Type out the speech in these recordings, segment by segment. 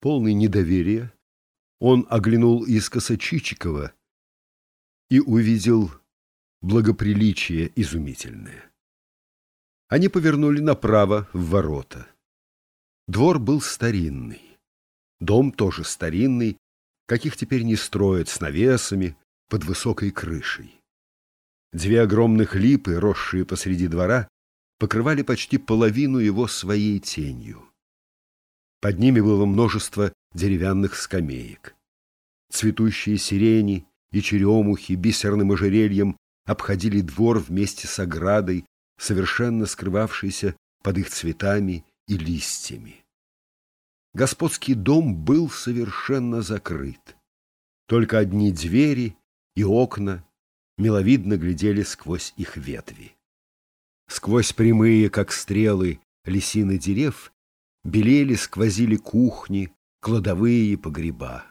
Полный недоверия, он оглянул искоса Чичикова и увидел благоприличие изумительное. Они повернули направо в ворота. Двор был старинный. Дом тоже старинный, каких теперь не строят с навесами под высокой крышей. Две огромных липы, росшие посреди двора, покрывали почти половину его своей тенью. Под ними было множество деревянных скамеек. Цветущие сирени и черемухи бисерным ожерельем обходили двор вместе с оградой, совершенно скрывавшейся под их цветами и листьями. Господский дом был совершенно закрыт. Только одни двери и окна миловидно глядели сквозь их ветви. Сквозь прямые, как стрелы, лисины дерев белели, сквозили кухни, кладовые и погреба.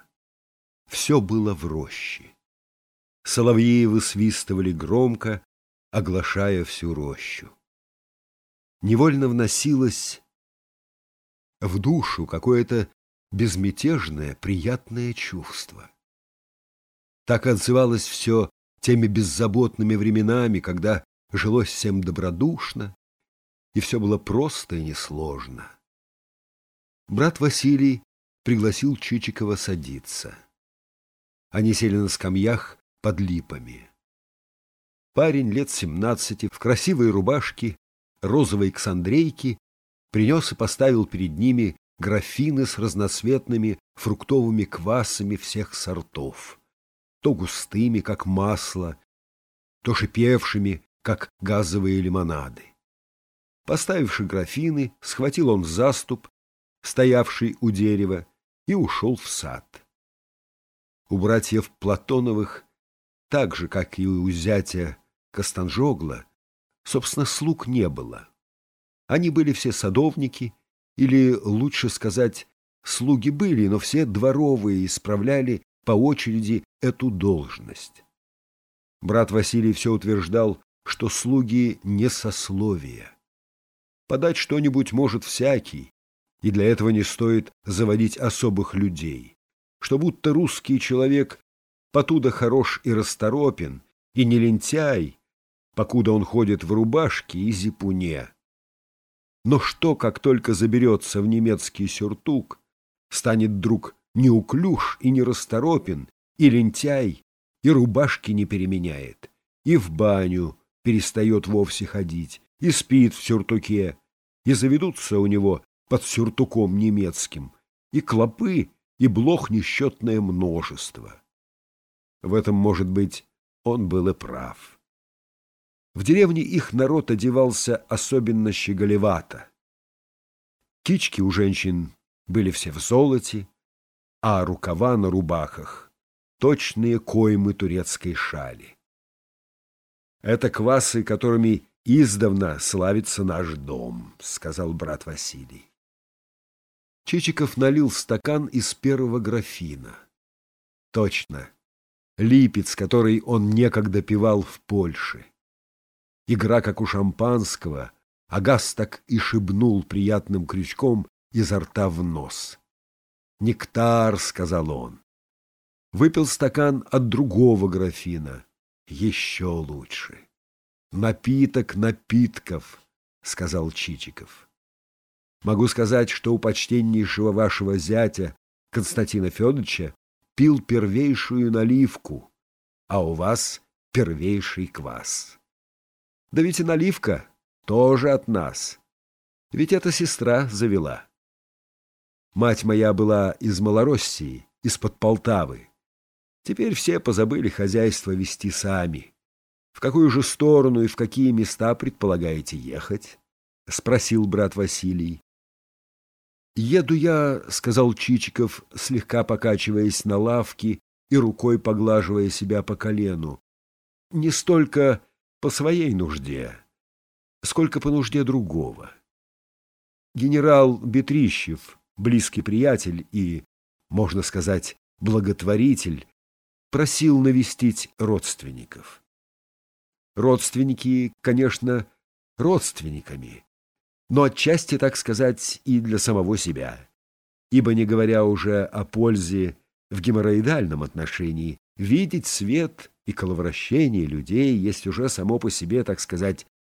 Все было в роще. Соловьи высвистывали громко, оглашая всю рощу. Невольно вносилось в душу какое-то безмятежное, приятное чувство. Так отзывалось все теми беззаботными временами, когда жилось всем добродушно, и все было просто и несложно. Брат Василий пригласил Чичикова садиться. Они сели на скамьях под липами. Парень лет семнадцати в красивой рубашке, розовой ксандрейке принес и поставил перед ними графины с разноцветными фруктовыми квасами всех сортов, то густыми, как масло, то шипевшими, как газовые лимонады. Поставивши графины, схватил он заступ, стоявший у дерева, и ушел в сад. У братьев Платоновых, так же, как и у зятя Костанжогла, собственно, слуг не было. Они были все садовники, или, лучше сказать, слуги были, но все дворовые исправляли по очереди эту должность. Брат Василий все утверждал, что слуги не сословия. Подать что-нибудь может всякий, и для этого не стоит заводить особых людей, что будто русский человек потуда хорош и расторопен, и не лентяй, покуда он ходит в рубашке и зипуне. Но что, как только заберется в немецкий сюртук, станет вдруг неуклюж и нерасторопен, и лентяй, и рубашки не переменяет, и в баню перестает вовсе ходить, и спит в сюртуке, и заведутся у него под сюртуком немецким, и клопы, и блох несчетное множество. В этом, может быть, он был и прав. В деревне их народ одевался особенно щеголевато. Кички у женщин были все в золоте, а рукава на рубахах — точные коймы турецкой шали. Это квасы, которыми издавна славится наш дом, — сказал брат Василий. Чичиков налил стакан из первого графина. Точно, липец, который он некогда пивал в Польше. Игра, как у шампанского, а газ так и шибнул приятным крючком изо рта в нос. «Нектар», — сказал он. Выпил стакан от другого графина. Еще лучше. «Напиток напитков», — сказал Чичиков. Могу сказать, что у почтеннейшего вашего зятя Константина Федоровича пил первейшую наливку, а у вас первейший квас. Да ведь и наливка тоже от нас. Ведь эта сестра завела. Мать моя была из Малороссии, из-под Полтавы. Теперь все позабыли хозяйство вести сами. В какую же сторону и в какие места предполагаете ехать? — спросил брат Василий. «Еду я», — сказал Чичиков, слегка покачиваясь на лавке и рукой поглаживая себя по колену. «Не столько по своей нужде, сколько по нужде другого. Генерал Бетрищев, близкий приятель и, можно сказать, благотворитель, просил навестить родственников. Родственники, конечно, родственниками, но отчасти, так сказать, и для самого себя. ибо, не говоря уже о пользе в геморроидальном отношении, видеть свет и коловращение людей есть уже само по себе, так сказать,